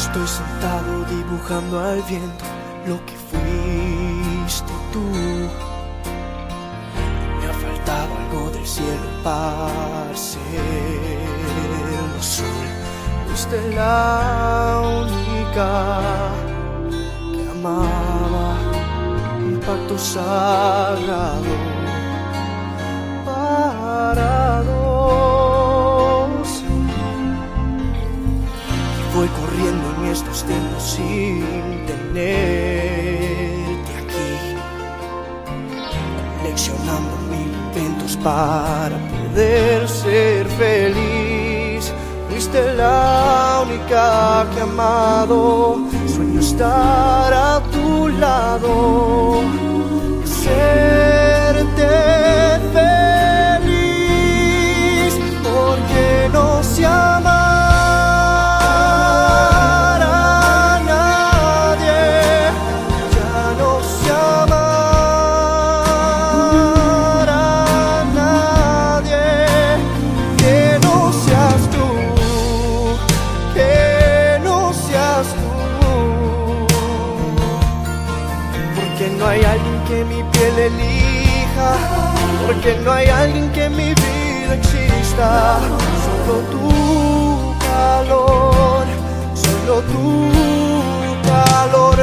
Estoy sentado dibujando al viento lo que fuiste tú. Me ha faltado algo del cielo para ser sol. Fuiste la única que amaba un pacto sagrado para voy corriendo en estos tiempos sin tenerte aquí, leccionando mil inventos para poder ser feliz. Fuiste la única que amado, sueño estar a tu lado, hay alguien que mi piel elija, porque no hay alguien que mi vida exista, solo tu calor, solo tu calor,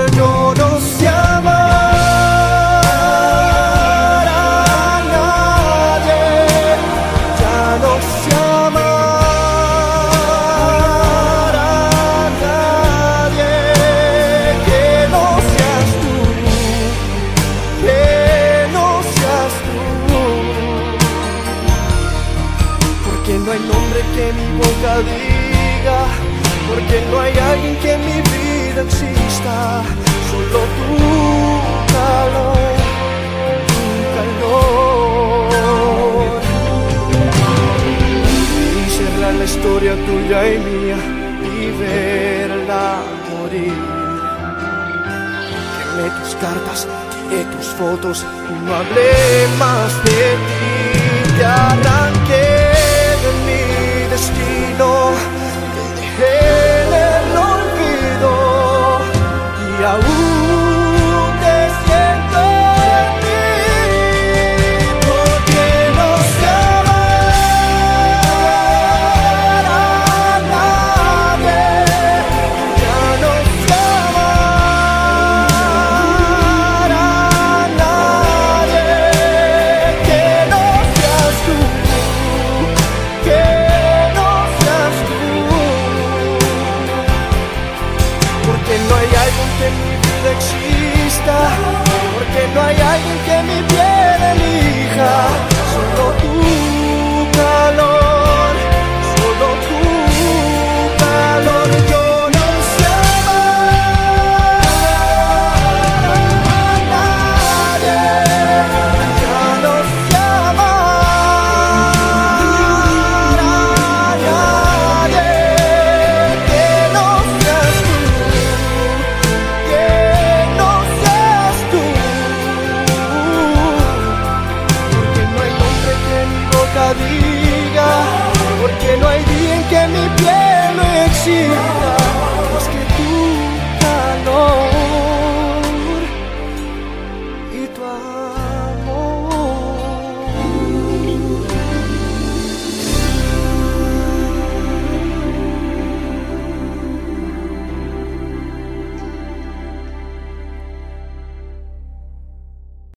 diga, porque no hay alguien que en mi vida exista, solo tu calor, tu calor. Y cerrar la historia tuya y mía y verla morir. Quemé tus cartas, tiré tus fotos y no hablé más de ti. Te arranqué destino, te dejé alguien que en mi vida exista, porque no hay alguien que mi piel elija. que mi piel no exija más que tu calor y tu amor.